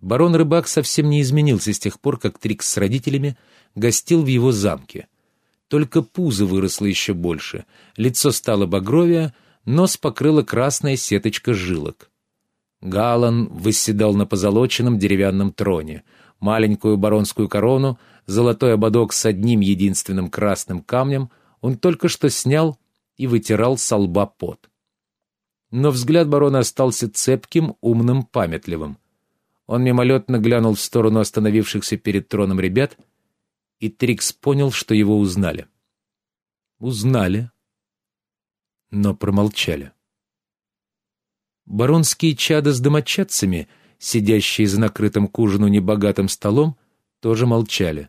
Барон-рыбак совсем не изменился с тех пор, как Трикс с родителями гостил в его замке. Только пузо выросло еще больше, лицо стало багровее, нос покрыла красная сеточка жилок. Галан восседал на позолоченном деревянном троне. Маленькую баронскую корону, золотой ободок с одним единственным красным камнем он только что снял и вытирал со лба пот. Но взгляд барона остался цепким, умным, памятливым. Он мимолетно глянул в сторону остановившихся перед троном ребят, и Трикс понял, что его узнали. Узнали, но промолчали. Баронские чада с домочадцами, сидящие за накрытым к ужину небогатым столом, тоже молчали.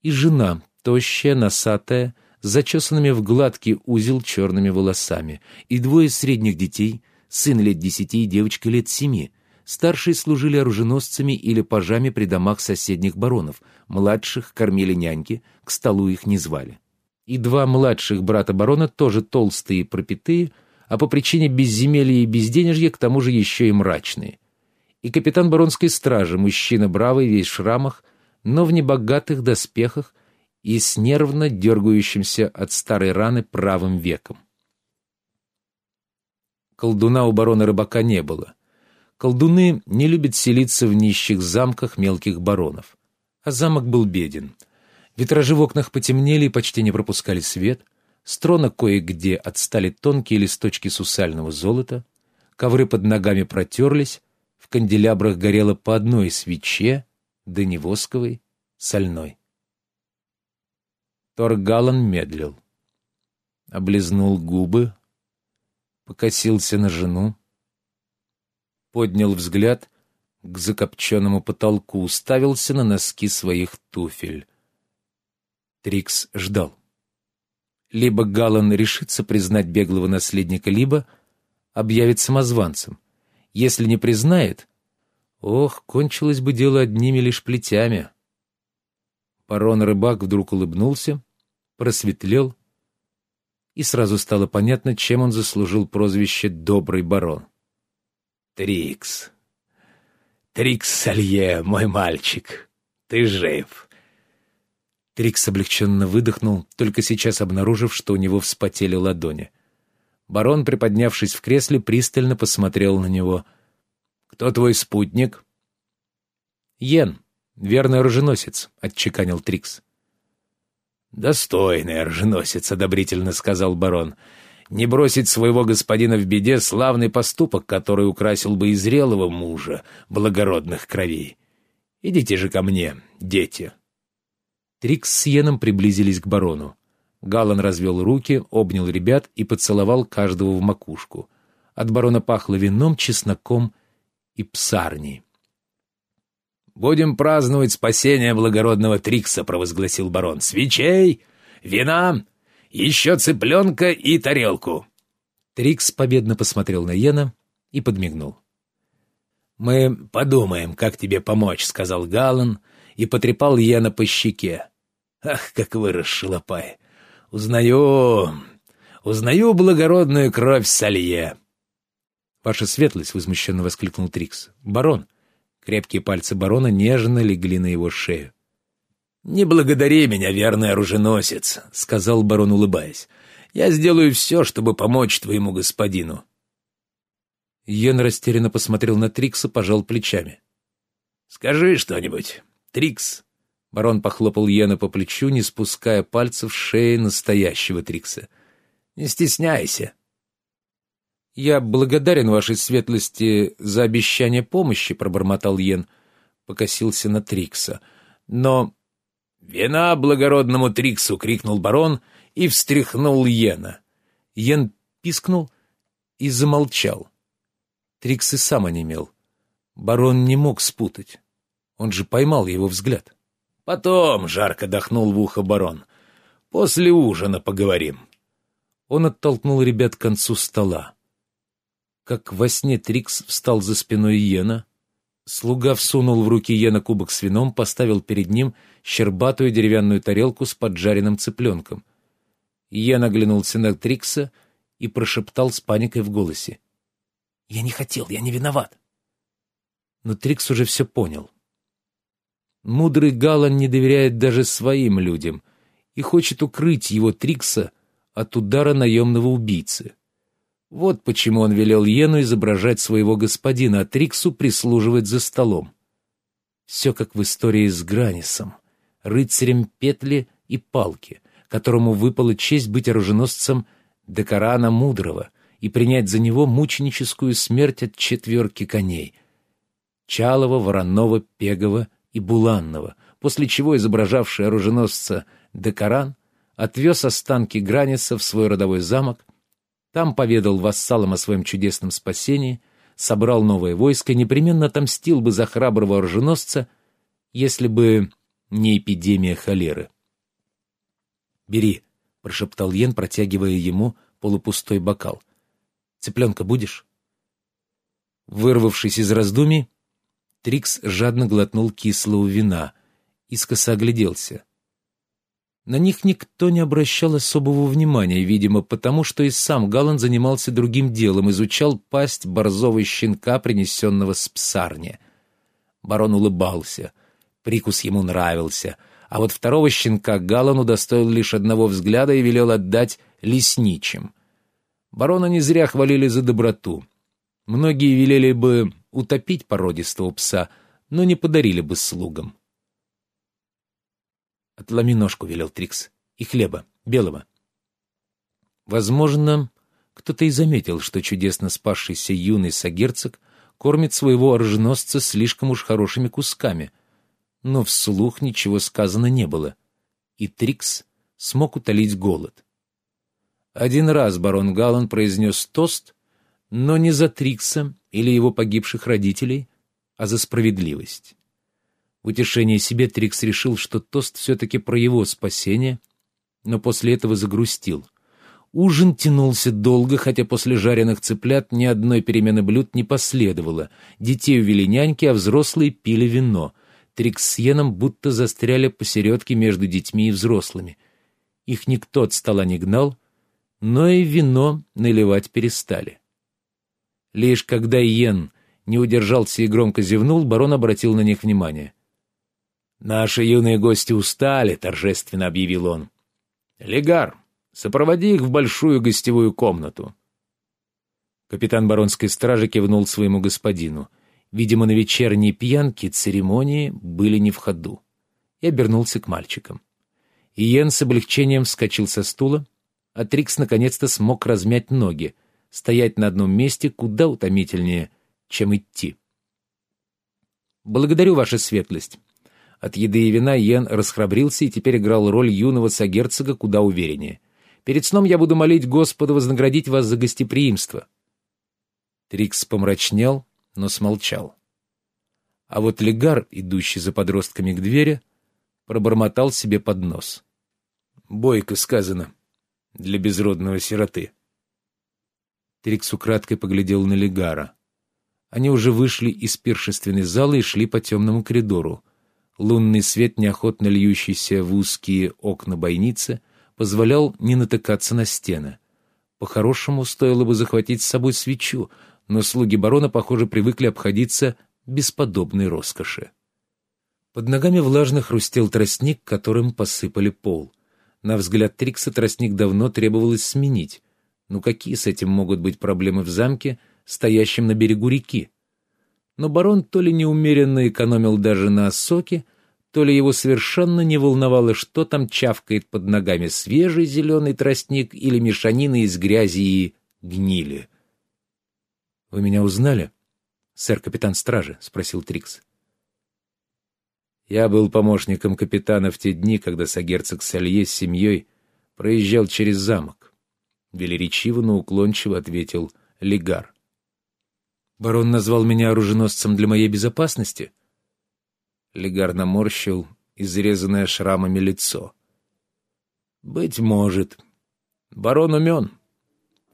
И жена, тощая, носатая, с зачесанными в гладкий узел черными волосами, и двое средних детей, сын лет десяти и девочка лет семи, Старшие служили оруженосцами или пажами при домах соседних баронов, младших кормили няньки, к столу их не звали. И два младших брата барона, тоже толстые и пропитые, а по причине безземелья и безденежья к тому же еще и мрачные. И капитан баронской стражи, мужчина бравый, весь в шрамах, но в небогатых доспехах и с нервно дергающимся от старой раны правым веком. Колдуна у барона рыбака не было. Колдуны не любят селиться в нищих замках мелких баронов. А замок был беден. Витражи в окнах потемнели и почти не пропускали свет. С трона кое-где отстали тонкие листочки сусального золота. Ковры под ногами протерлись. В канделябрах горело по одной свече, да не восковой, сольной. Торгалан медлил. Облизнул губы, покосился на жену поднял взгляд к закопченному потолку, уставился на носки своих туфель. Трикс ждал. Либо Галан решится признать беглого наследника, либо объявит самозванцем. Если не признает, ох, кончилось бы дело одними лишь плетями. Барон-рыбак вдруг улыбнулся, просветлел, и сразу стало понятно, чем он заслужил прозвище «добрый барон». Трикс. Трикс Салье, мой мальчик. Ты жив. Трикс облегченно выдохнул, только сейчас обнаружив, что у него вспотели ладони. Барон, приподнявшись в кресле, пристально посмотрел на него. «Кто твой спутник?» «Йен, верный оруженосец», — отчеканил Трикс. «Достойный оруженосец», — одобрительно сказал барон. Не бросить своего господина в беде — славный поступок, который украсил бы и зрелого мужа благородных кровей. Идите же ко мне, дети». Трикс с Йеном приблизились к барону. Галан развел руки, обнял ребят и поцеловал каждого в макушку. От барона пахло вином, чесноком и псарней. «Будем праздновать спасение благородного Трикса», — провозгласил барон. «Свечей! Вина! Еще цыпленка и тарелку!» Трикс победно посмотрел на Йена и подмигнул. «Мы подумаем, как тебе помочь», — сказал Галан и потрепал Йена по щеке. «Ах, как вырос шалопай! Узнаю, узнаю благородную кровь Салье!» «Ваша светлость!» — возмущенно воскликнул Трикс. «Барон!» Крепкие пальцы барона нежно легли на его шею. «Не благодари меня, верный оруженосец», — сказал барон, улыбаясь. «Я сделаю все, чтобы помочь твоему господину». Йен растерянно посмотрел на Трикса, пожал плечами. «Скажи что-нибудь, Трикс». Барон похлопал Йена по плечу, не спуская пальцев шеи настоящего Трикса. «Не стесняйся». «Я благодарен вашей светлости за обещание помощи», — пробормотал Йен, покосился на Трикса. «Но «Вина благородному Триксу!» — крикнул барон и встряхнул Йена. Йен пискнул и замолчал. Трикс и сам онемел. Барон не мог спутать. Он же поймал его взгляд. «Потом», — жарко дохнул в ухо барон, — «после ужина поговорим». Он оттолкнул ребят к концу стола. Как во сне Трикс встал за спиной Йена, Слуга всунул в руки Йена кубок с вином, поставил перед ним щербатую деревянную тарелку с поджаренным цыпленком. Йен оглянулся на Трикса и прошептал с паникой в голосе. «Я не хотел, я не виноват». Но Трикс уже все понял. Мудрый Галан не доверяет даже своим людям и хочет укрыть его Трикса от удара наемного убийцы. Вот почему он велел Йену изображать своего господина, а Триксу прислуживать за столом. Все как в истории с Гранисом, рыцарем петли и палки, которому выпала честь быть оруженосцем Декарана Мудрого и принять за него мученическую смерть от четверки коней — Чалова, Воронова, Пегова и Буланного, после чего изображавший оруженосца Декаран отвез останки Граниса в свой родовой замок, там поведал вассалам о своем чудесном спасении, собрал новое войско, непременно отомстил бы за храброго оруженосца, если бы не эпидемия холеры. «Бери», — прошептал Йен, протягивая ему полупустой бокал. «Цыпленка будешь?» Вырвавшись из раздумий, Трикс жадно глотнул кислого вина, искоса огляделся. На них никто не обращал особого внимания, видимо, потому что и сам Галан занимался другим делом, изучал пасть борзого щенка, принесенного с псарни. Барон улыбался, прикус ему нравился, а вот второго щенка Галан удостоил лишь одного взгляда и велел отдать лесничим. Барона не зря хвалили за доброту. Многие велели бы утопить породистого пса, но не подарили бы слугам. «Отломи ножку», — велел Трикс. «И хлеба, белого». Возможно, кто-то и заметил, что чудесно спасшийся юный сагерцог кормит своего оруженосца слишком уж хорошими кусками, но вслух ничего сказано не было, и Трикс смог утолить голод. Один раз барон Галлан произнес тост, но не за Трикса или его погибших родителей, а за справедливость. В утешение себе Трикс решил, что тост все-таки про его спасение, но после этого загрустил. Ужин тянулся долго, хотя после жареных цыплят ни одной перемены блюд не последовало. Детей увели няньки, а взрослые пили вино. Трикс с Йеном будто застряли посередке между детьми и взрослыми. Их никто от стола не гнал, но и вино наливать перестали. Лишь когда Йен не удержался и громко зевнул, барон обратил на них внимание. «Наши юные гости устали», — торжественно объявил он. «Легар, сопроводи их в большую гостевую комнату». Капитан баронской стражи кивнул своему господину. Видимо, на вечерней пьянке церемонии были не в ходу. И обернулся к мальчикам. Иен с облегчением вскочил со стула, а Трикс наконец-то смог размять ноги, стоять на одном месте куда утомительнее, чем идти. «Благодарю, ваша светлость», от еды и вина Йен расхрабрился и теперь играл роль юного сагерцога куда увереннее. «Перед сном я буду молить Господа вознаградить вас за гостеприимство». Трикс помрачнел, но смолчал. А вот Легар, идущий за подростками к двери, пробормотал себе под нос. «Бойко сказано. Для безродного сироты». Трикс украдкой поглядел на Легара. Они уже вышли из пиршественной залы и шли по темному коридору. Лунный свет, неохотно льющийся в узкие окна бойницы, позволял не натыкаться на стены. По-хорошему, стоило бы захватить с собой свечу, но слуги барона, похоже, привыкли обходиться без подобной роскоши. Под ногами влажно хрустел тростник, которым посыпали пол. На взгляд Трикса тростник давно требовалось сменить. Ну какие с этим могут быть проблемы в замке, стоящем на берегу реки? Но барон то ли неумеренно экономил даже на соке, то ли его совершенно не волновало, что там чавкает под ногами свежий зеленый тростник или мешанина из грязи и гнили. — Вы меня узнали, сэр капитан стражи? — спросил Трикс. Я был помощником капитана в те дни, когда сагерцог Салье с семьей проезжал через замок. Велеречиво, но уклончиво ответил Легар. Барон назвал меня оруженосцем для моей безопасности? Легар наморщил изрезанное шрамами лицо. Быть может. Барон умен.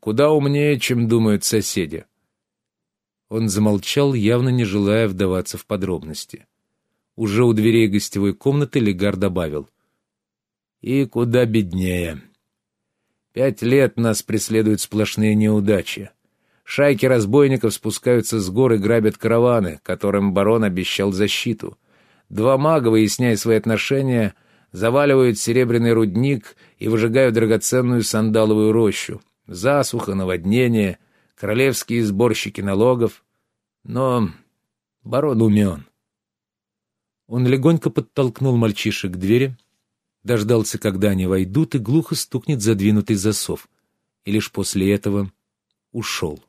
Куда умнее, чем думают соседи. Он замолчал, явно не желая вдаваться в подробности. Уже у дверей гостевой комнаты Легар добавил. «И куда беднее. Пять лет нас преследуют сплошные неудачи. Шайки разбойников спускаются с гор и грабят караваны, которым барон обещал защиту. Два мага, выясняя свои отношения, заваливают серебряный рудник и выжигают драгоценную сандаловую рощу. Засуха, наводнение, королевские сборщики налогов. Но барон умен. Он легонько подтолкнул мальчишек к двери, дождался, когда они войдут, и глухо стукнет задвинутый засов, и лишь после этого ушел.